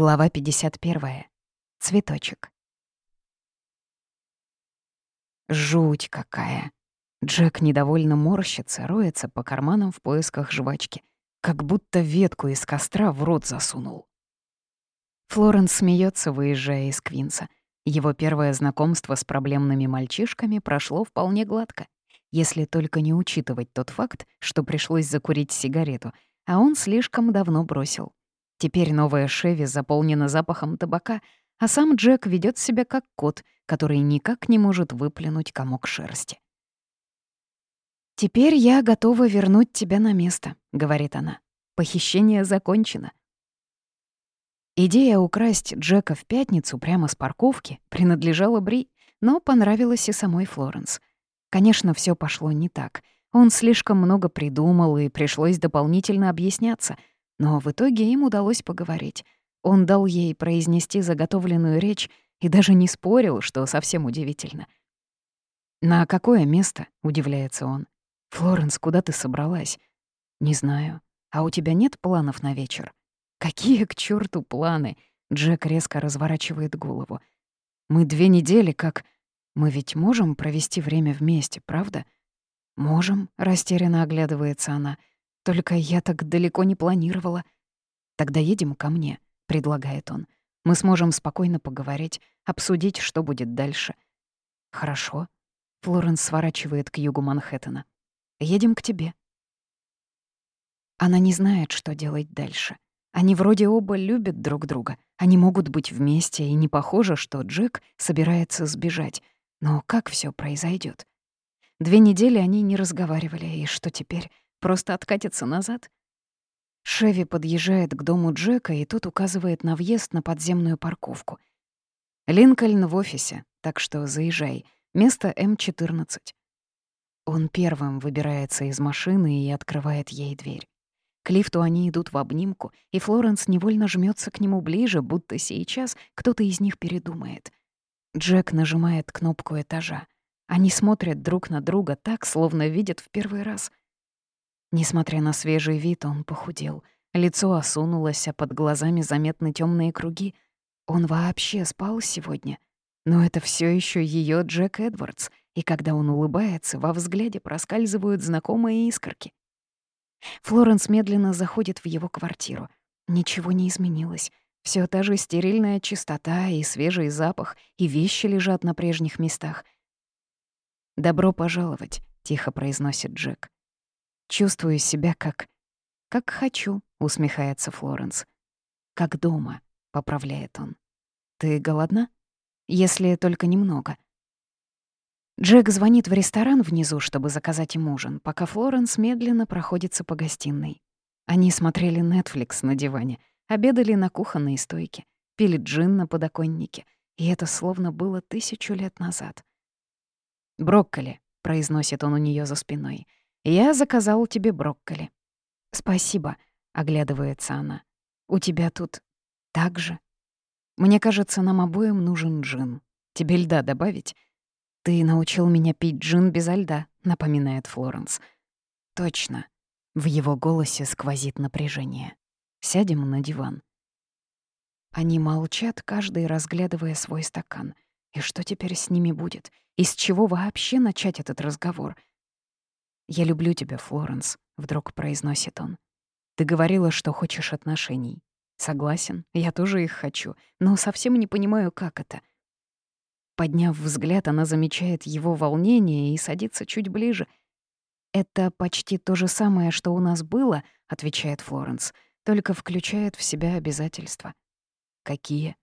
Глава 51. Цветочек. Жуть какая. Джек недовольно морщится, роется по карманам в поисках жвачки, как будто ветку из костра в рот засунул. Флоренс смеется, выезжая из Квинса. Его первое знакомство с проблемными мальчишками прошло вполне гладко, если только не учитывать тот факт, что пришлось закурить сигарету, а он слишком давно бросил. Теперь новая Шеви заполнена запахом табака, а сам Джек ведет себя как кот, который никак не может выплюнуть комок шерсти. «Теперь я готова вернуть тебя на место», — говорит она. «Похищение закончено». Идея украсть Джека в пятницу прямо с парковки принадлежала Бри, но понравилась и самой Флоренс. Конечно, все пошло не так. Он слишком много придумал, и пришлось дополнительно объясняться — но в итоге им удалось поговорить. Он дал ей произнести заготовленную речь и даже не спорил, что совсем удивительно. «На какое место?» — удивляется он. «Флоренс, куда ты собралась?» «Не знаю. А у тебя нет планов на вечер?» «Какие к черту планы?» Джек резко разворачивает голову. «Мы две недели как... Мы ведь можем провести время вместе, правда?» «Можем», — растерянно оглядывается она. Только я так далеко не планировала. Тогда едем ко мне, предлагает он. Мы сможем спокойно поговорить, обсудить, что будет дальше. Хорошо. Флоренс сворачивает к югу Манхэттена. Едем к тебе. Она не знает, что делать дальше. Они вроде оба любят друг друга. Они могут быть вместе, и не похоже, что Джек собирается сбежать. Но как все произойдет? Две недели они не разговаривали, и что теперь? Просто откатится назад? Шеви подъезжает к дому Джека, и тот указывает на въезд на подземную парковку. Линкольн в офисе, так что заезжай. Место М14. Он первым выбирается из машины и открывает ей дверь. К лифту они идут в обнимку, и Флоренс невольно жмется к нему ближе, будто сейчас кто-то из них передумает. Джек нажимает кнопку этажа. Они смотрят друг на друга так, словно видят в первый раз. Несмотря на свежий вид, он похудел. Лицо осунулось, а под глазами заметны темные круги. Он вообще спал сегодня. Но это все еще ее Джек Эдвардс, и когда он улыбается, во взгляде проскальзывают знакомые искорки. Флоренс медленно заходит в его квартиру. Ничего не изменилось. Все та же стерильная чистота и свежий запах, и вещи лежат на прежних местах. «Добро пожаловать», — тихо произносит Джек. Чувствую себя как... «Как хочу», — усмехается Флоренс. «Как дома», — поправляет он. «Ты голодна? Если только немного». Джек звонит в ресторан внизу, чтобы заказать им ужин, пока Флоренс медленно проходится по гостиной. Они смотрели Netflix на диване, обедали на кухонной стойке, пили джин на подоконнике, и это словно было тысячу лет назад. «Брокколи», — произносит он у нее за спиной — «Я заказал тебе брокколи». «Спасибо», — оглядывается она. «У тебя тут так же?» «Мне кажется, нам обоим нужен джин. Тебе льда добавить?» «Ты научил меня пить джин без льда», — напоминает Флоренс. «Точно». В его голосе сквозит напряжение. «Сядем на диван». Они молчат, каждый разглядывая свой стакан. И что теперь с ними будет? Из чего вообще начать этот разговор? «Я люблю тебя, Флоренс», — вдруг произносит он. «Ты говорила, что хочешь отношений. Согласен, я тоже их хочу, но совсем не понимаю, как это». Подняв взгляд, она замечает его волнение и садится чуть ближе. «Это почти то же самое, что у нас было», — отвечает Флоренс, «только включает в себя обязательства». «Какие?»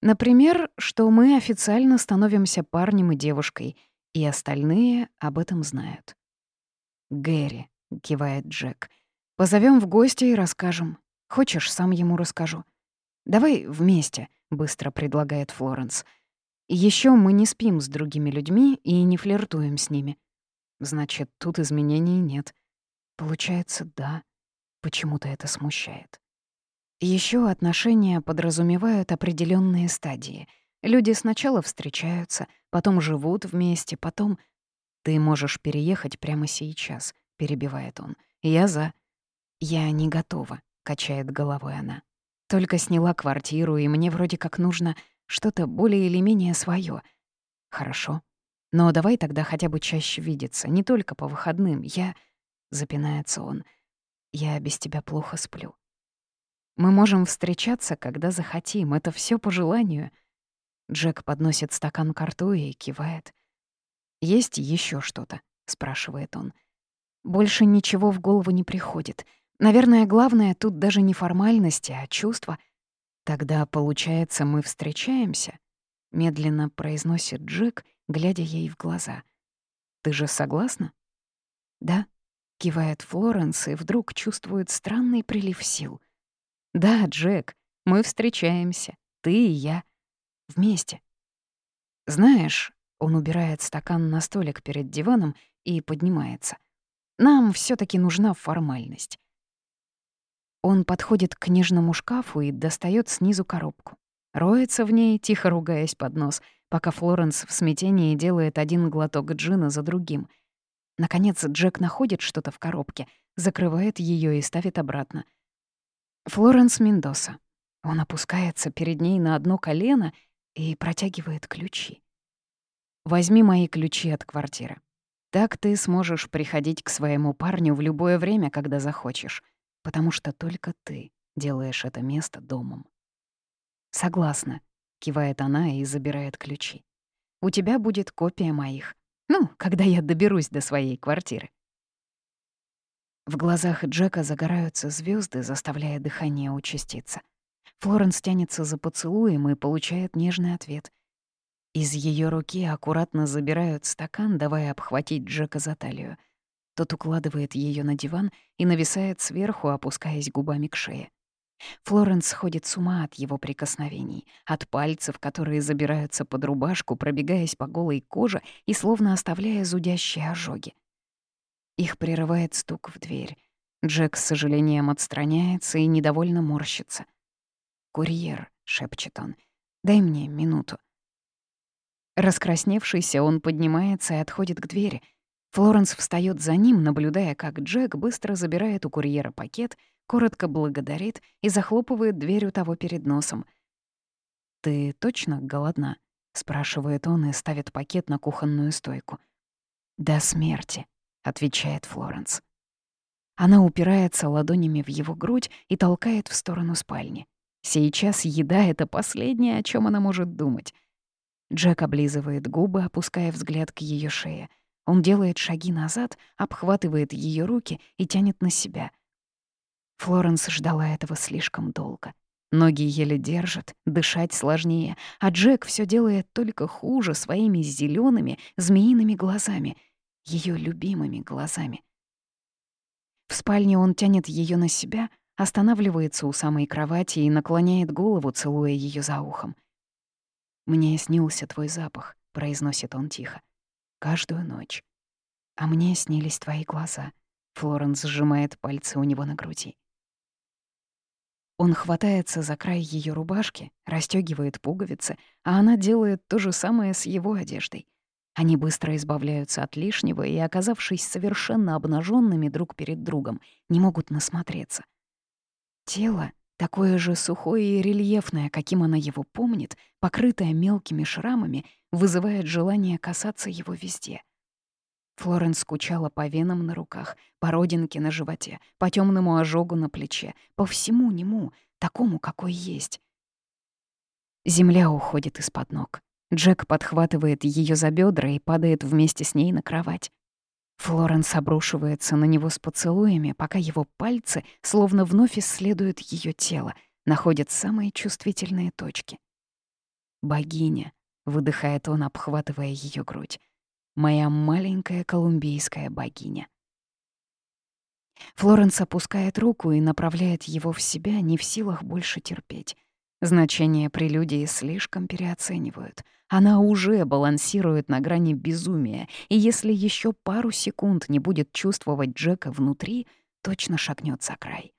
«Например, что мы официально становимся парнем и девушкой, и остальные об этом знают». «Гэри», — кивает Джек. Позовем в гости и расскажем. Хочешь, сам ему расскажу». «Давай вместе», — быстро предлагает Флоренс. Еще мы не спим с другими людьми и не флиртуем с ними». «Значит, тут изменений нет». «Получается, да. Почему-то это смущает». Еще отношения подразумевают определенные стадии. Люди сначала встречаются, потом живут вместе, потом «Ты можешь переехать прямо сейчас», — перебивает он. «Я за». «Я не готова», — качает головой она. Только сняла квартиру, и мне вроде как нужно что-то более или менее свое. Хорошо. Но давай тогда хотя бы чаще видеться, не только по выходным. Я... Запинается он. Я без тебя плохо сплю. Мы можем встречаться, когда захотим. Это все по желанию. Джек подносит стакан к рту и кивает. «Есть еще что-то?» — спрашивает он. Больше ничего в голову не приходит. Наверное, главное тут даже не формальности, а чувства. Тогда, получается, мы встречаемся? Медленно произносит Джек, глядя ей в глаза. Ты же согласна? Да, кивает Флоренс и вдруг чувствует странный прилив сил. Да, Джек, мы встречаемся, ты и я. Вместе. Знаешь, он убирает стакан на столик перед диваном и поднимается. Нам все таки нужна формальность. Он подходит к книжному шкафу и достает снизу коробку. Роется в ней, тихо ругаясь под нос, пока Флоренс в смятении делает один глоток джина за другим. Наконец Джек находит что-то в коробке, закрывает ее и ставит обратно. Флоренс Мендоса. Он опускается перед ней на одно колено и протягивает ключи. «Возьми мои ключи от квартиры. Так ты сможешь приходить к своему парню в любое время, когда захочешь потому что только ты делаешь это место домом. «Согласна», — кивает она и забирает ключи. «У тебя будет копия моих. Ну, когда я доберусь до своей квартиры». В глазах Джека загораются звезды, заставляя дыхание участиться. Флоренс тянется за поцелуем и получает нежный ответ. Из ее руки аккуратно забирают стакан, давая обхватить Джека за талию. Тот укладывает ее на диван и нависает сверху, опускаясь губами к шее. Флоренс сходит с ума от его прикосновений, от пальцев, которые забираются под рубашку, пробегаясь по голой коже и словно оставляя зудящие ожоги. Их прерывает стук в дверь. Джек с сожалением отстраняется и недовольно морщится. «Курьер», — шепчет он, — «дай мне минуту». Раскрасневшийся, он поднимается и отходит к двери — Флоренс встает за ним, наблюдая, как Джек быстро забирает у курьера пакет, коротко благодарит и захлопывает дверь у того перед носом. «Ты точно голодна?» — спрашивает он и ставит пакет на кухонную стойку. «До смерти», — отвечает Флоренс. Она упирается ладонями в его грудь и толкает в сторону спальни. Сейчас еда — это последнее, о чем она может думать. Джек облизывает губы, опуская взгляд к ее шее. Он делает шаги назад, обхватывает ее руки и тянет на себя. Флоренс ждала этого слишком долго. Ноги еле держат, дышать сложнее, а Джек все делает только хуже своими зелеными змеиными глазами, ее любимыми глазами. В спальне он тянет ее на себя, останавливается у самой кровати и наклоняет голову, целуя ее за ухом. «Мне снился твой запах», — произносит он тихо каждую ночь. А мне снились твои глаза. Флоренс сжимает пальцы у него на груди. Он хватается за край ее рубашки, расстегивает пуговицы, а она делает то же самое с его одеждой. Они быстро избавляются от лишнего и, оказавшись совершенно обнаженными друг перед другом, не могут насмотреться. Тело, такое же сухое и рельефное, каким она его помнит, покрытое мелкими шрамами, вызывает желание касаться его везде. Флоренс скучала по венам на руках, по родинке на животе, по темному ожогу на плече, по всему нему, такому, какой есть. Земля уходит из-под ног. Джек подхватывает ее за бедра и падает вместе с ней на кровать. Флоренс обрушивается на него с поцелуями, пока его пальцы, словно вновь исследуют ее тело, находят самые чувствительные точки. Богиня, выдыхает он, обхватывая ее грудь. Моя маленькая колумбийская богиня. Флоренс опускает руку и направляет его в себя, не в силах больше терпеть. Значение прелюдии слишком переоценивают. Она уже балансирует на грани безумия, и если еще пару секунд не будет чувствовать Джека внутри, точно шагнет за край.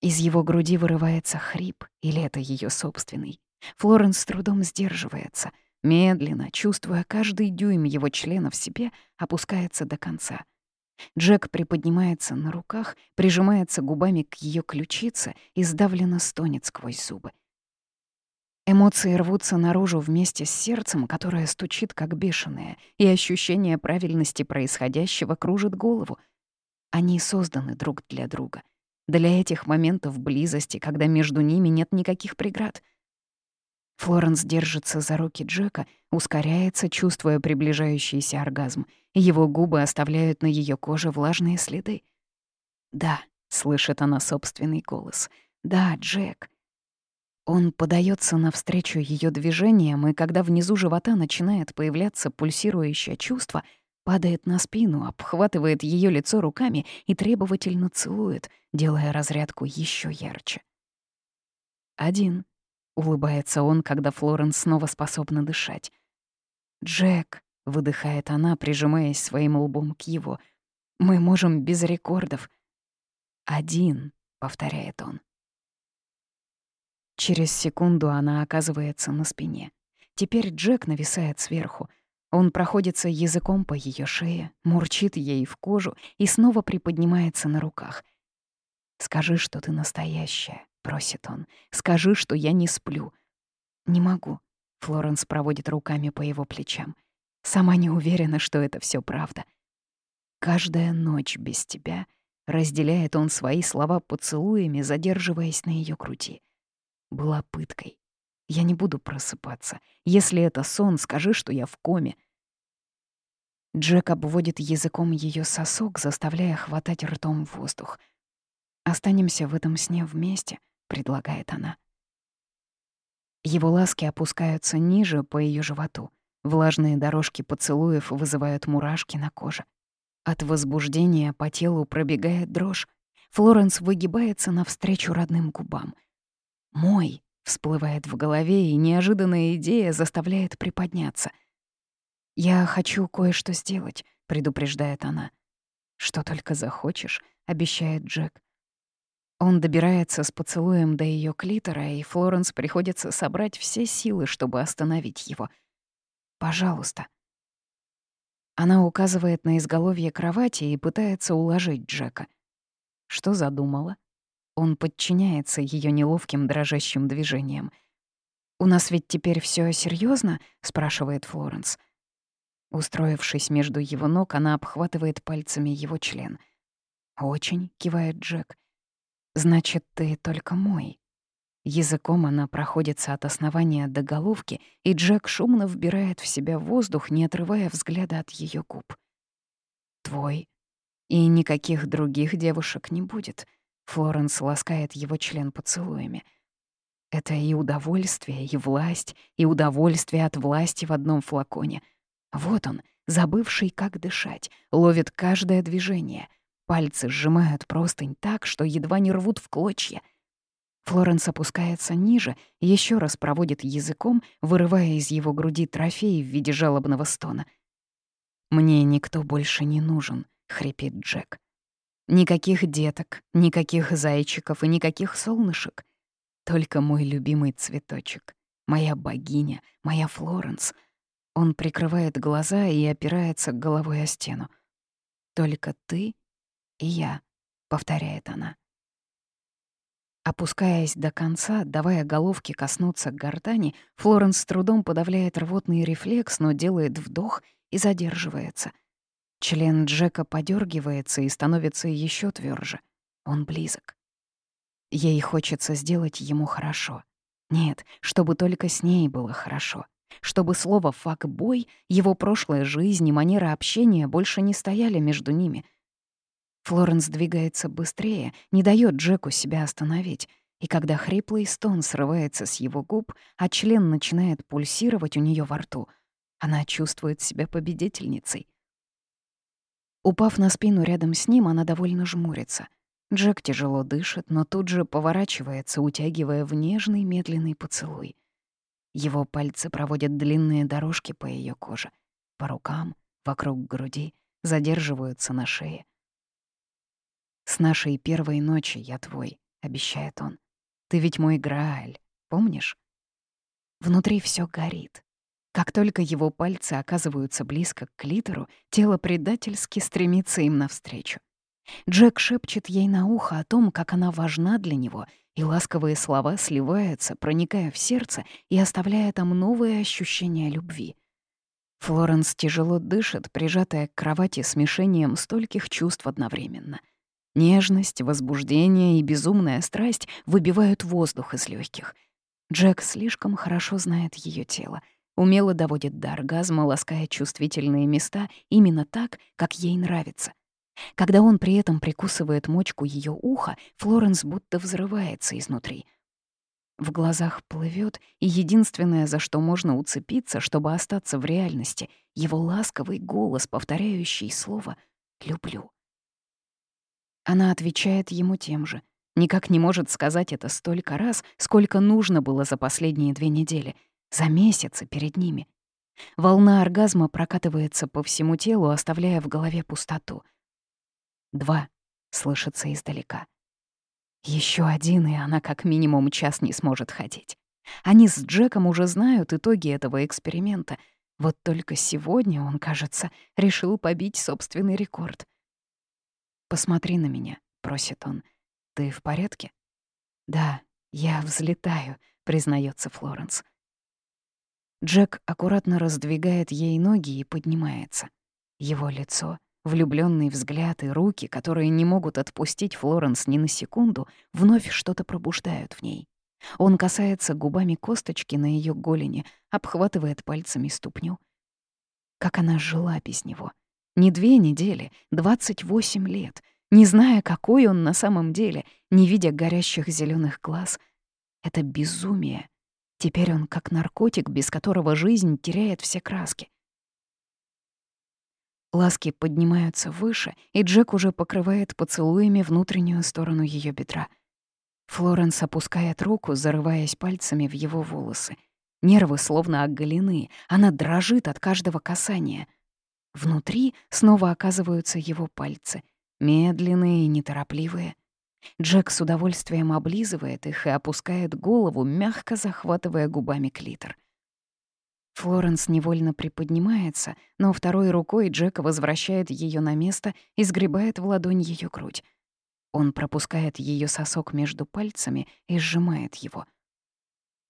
Из его груди вырывается хрип, или это ее собственный. Флоренс с трудом сдерживается. Медленно, чувствуя каждый дюйм его члена в себе, опускается до конца. Джек приподнимается на руках, прижимается губами к ее ключице и сдавленно стонет сквозь зубы. Эмоции рвутся наружу вместе с сердцем, которое стучит как бешеное, и ощущение правильности происходящего кружит голову. Они созданы друг для друга. Для этих моментов близости, когда между ними нет никаких преград. Флоренс держится за руки Джека, ускоряется, чувствуя приближающийся оргазм. Его губы оставляют на ее коже влажные следы. «Да», — слышит она собственный голос. «Да, Джек». Он подается навстречу ее движениям, и когда внизу живота начинает появляться пульсирующее чувство, падает на спину, обхватывает ее лицо руками и требовательно целует, делая разрядку еще ярче. «Один», — улыбается он, когда Флоренс снова способна дышать. «Джек», — выдыхает она, прижимаясь своим лбом к его, — «мы можем без рекордов». «Один», — повторяет он. Через секунду она оказывается на спине. Теперь Джек нависает сверху. Он проходится языком по ее шее, мурчит ей в кожу и снова приподнимается на руках. «Скажи, что ты настоящая», — просит он. «Скажи, что я не сплю». «Не могу», — Флоренс проводит руками по его плечам. «Сама не уверена, что это все правда». «Каждая ночь без тебя», — разделяет он свои слова поцелуями, задерживаясь на ее груди была пыткой. Я не буду просыпаться. Если это сон, скажи, что я в коме. Джек обводит языком ее сосок, заставляя хватать ртом воздух. «Останемся в этом сне вместе», — предлагает она. Его ласки опускаются ниже по ее животу. Влажные дорожки поцелуев вызывают мурашки на коже. От возбуждения по телу пробегает дрожь. Флоренс выгибается навстречу родным губам — «Мой» всплывает в голове, и неожиданная идея заставляет приподняться. «Я хочу кое-что сделать», — предупреждает она. «Что только захочешь», — обещает Джек. Он добирается с поцелуем до ее клитора, и Флоренс приходится собрать все силы, чтобы остановить его. «Пожалуйста». Она указывает на изголовье кровати и пытается уложить Джека. Что задумала? Он подчиняется ее неловким дрожащим движениям. «У нас ведь теперь все серьезно? спрашивает Флоренс. Устроившись между его ног, она обхватывает пальцами его член. «Очень», — кивает Джек. «Значит, ты только мой». Языком она проходится от основания до головки, и Джек шумно вбирает в себя воздух, не отрывая взгляда от ее губ. «Твой. И никаких других девушек не будет», Флоренс ласкает его член поцелуями. Это и удовольствие, и власть, и удовольствие от власти в одном флаконе. Вот он, забывший, как дышать, ловит каждое движение. Пальцы сжимают простынь так, что едва не рвут в клочья. Флоренс опускается ниже, еще раз проводит языком, вырывая из его груди трофей в виде жалобного стона. «Мне никто больше не нужен», — хрипит Джек. Никаких деток, никаких зайчиков и никаких солнышек. Только мой любимый цветочек, моя богиня, моя Флоренс. Он прикрывает глаза и опирается головой о стену. «Только ты и я», — повторяет она. Опускаясь до конца, давая головке коснуться гортани, Флоренс с трудом подавляет рвотный рефлекс, но делает вдох и задерживается — Член Джека подергивается и становится еще тверже. Он близок. Ей хочется сделать ему хорошо. Нет, чтобы только с ней было хорошо. Чтобы слово «факбой», его прошлая жизнь и манера общения больше не стояли между ними. Флоренс двигается быстрее, не дает Джеку себя остановить. И когда хриплый стон срывается с его губ, а член начинает пульсировать у нее во рту, она чувствует себя победительницей. Упав на спину рядом с ним, она довольно жмурится. Джек тяжело дышит, но тут же поворачивается, утягивая в нежный медленный поцелуй. Его пальцы проводят длинные дорожки по ее коже, по рукам, вокруг груди, задерживаются на шее. «С нашей первой ночи я твой», — обещает он. «Ты ведь мой Грааль, помнишь?» Внутри все горит. Как только его пальцы оказываются близко к клитору, тело предательски стремится им навстречу. Джек шепчет ей на ухо о том, как она важна для него, и ласковые слова сливаются, проникая в сердце и оставляя там новые ощущения любви. Флоренс тяжело дышит, прижатая к кровати смешением стольких чувств одновременно. Нежность, возбуждение и безумная страсть выбивают воздух из легких. Джек слишком хорошо знает ее тело, умело доводит до оргазма, лаская чувствительные места именно так, как ей нравится — когда он при этом прикусывает мочку ее уха, Флоренс будто взрывается изнутри. В глазах плывет, и единственное, за что можно уцепиться, чтобы остаться в реальности, его ласковый голос, повторяющий слово «люблю». Она отвечает ему тем же. Никак не может сказать это столько раз, сколько нужно было за последние две недели, за месяцы перед ними. Волна оргазма прокатывается по всему телу, оставляя в голове пустоту — Два. Слышится издалека. Еще один, и она как минимум час не сможет ходить. Они с Джеком уже знают итоги этого эксперимента. Вот только сегодня он, кажется, решил побить собственный рекорд. «Посмотри на меня», — просит он. «Ты в порядке?» «Да, я взлетаю», — признается Флоренс. Джек аккуратно раздвигает ей ноги и поднимается. Его лицо Влюбленный взгляд и руки, которые не могут отпустить Флоренс ни на секунду, вновь что-то пробуждают в ней. Он касается губами косточки на ее голени, обхватывает пальцами ступню. Как она жила без него. Не две недели, двадцать восемь лет, не зная, какой он на самом деле, не видя горящих зеленых глаз. Это безумие. Теперь он как наркотик, без которого жизнь теряет все краски. Ласки поднимаются выше, и Джек уже покрывает поцелуями внутреннюю сторону ее бедра. Флоренс опускает руку, зарываясь пальцами в его волосы. Нервы словно оголены, она дрожит от каждого касания. Внутри снова оказываются его пальцы, медленные и неторопливые. Джек с удовольствием облизывает их и опускает голову, мягко захватывая губами клитор. Флоренс невольно приподнимается, но второй рукой Джек возвращает ее на место и сгребает в ладонь ее грудь. Он пропускает ее сосок между пальцами и сжимает его.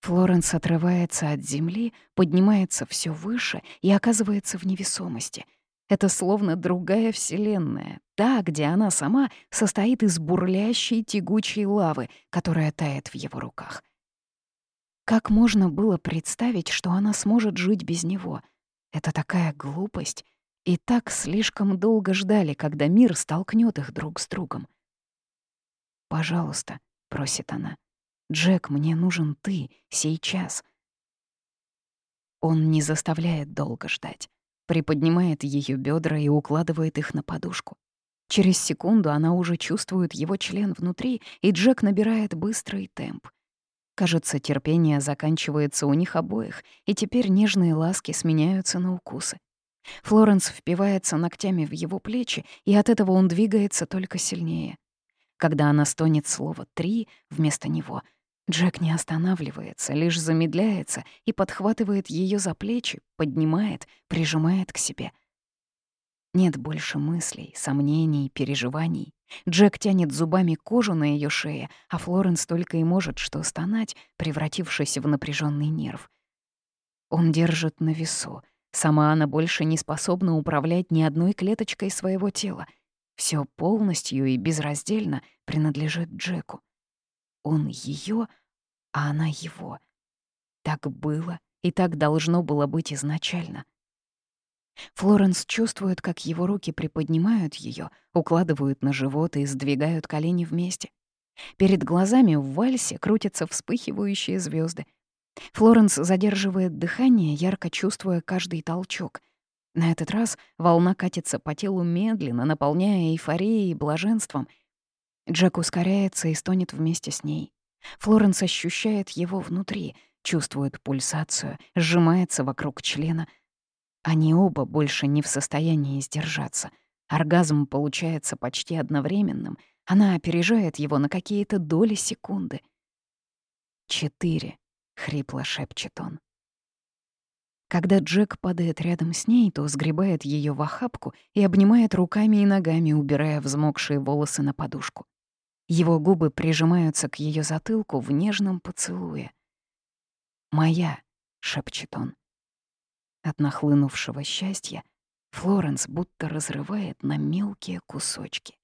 Флоренс отрывается от земли, поднимается все выше и оказывается в невесомости. Это словно другая вселенная, та, где она сама состоит из бурлящей тягучей лавы, которая тает в его руках. Как можно было представить, что она сможет жить без него? Это такая глупость. И так слишком долго ждали, когда мир столкнет их друг с другом. «Пожалуйста», — просит она. «Джек, мне нужен ты, сейчас». Он не заставляет долго ждать. Приподнимает ее бедра и укладывает их на подушку. Через секунду она уже чувствует его член внутри, и Джек набирает быстрый темп. Кажется, терпение заканчивается у них обоих, и теперь нежные ласки сменяются на укусы. Флоренс впивается ногтями в его плечи, и от этого он двигается только сильнее. Когда она стонет слово «три» вместо него, Джек не останавливается, лишь замедляется и подхватывает ее за плечи, поднимает, прижимает к себе — нет больше мыслей, сомнений, переживаний. Джек тянет зубами кожу на ее шее, а Флоренс только и может что стонать, превратившись в напряженный нерв. Он держит на весу. Сама она больше не способна управлять ни одной клеточкой своего тела. Все полностью и безраздельно принадлежит Джеку. Он ее, а она его. Так было и так должно было быть изначально — Флоренс чувствует, как его руки приподнимают ее, укладывают на живот и сдвигают колени вместе. Перед глазами в вальсе крутятся вспыхивающие звезды. Флоренс задерживает дыхание, ярко чувствуя каждый толчок. На этот раз волна катится по телу медленно, наполняя эйфорией и блаженством. Джек ускоряется и стонет вместе с ней. Флоренс ощущает его внутри, чувствует пульсацию, сжимается вокруг члена — они оба больше не в состоянии сдержаться. Оргазм получается почти одновременным. Она опережает его на какие-то доли секунды. «Четыре», — хрипло шепчет он. Когда Джек падает рядом с ней, то сгребает ее в охапку и обнимает руками и ногами, убирая взмокшие волосы на подушку. Его губы прижимаются к ее затылку в нежном поцелуе. «Моя», — шепчет он. От нахлынувшего счастья Флоренс будто разрывает на мелкие кусочки.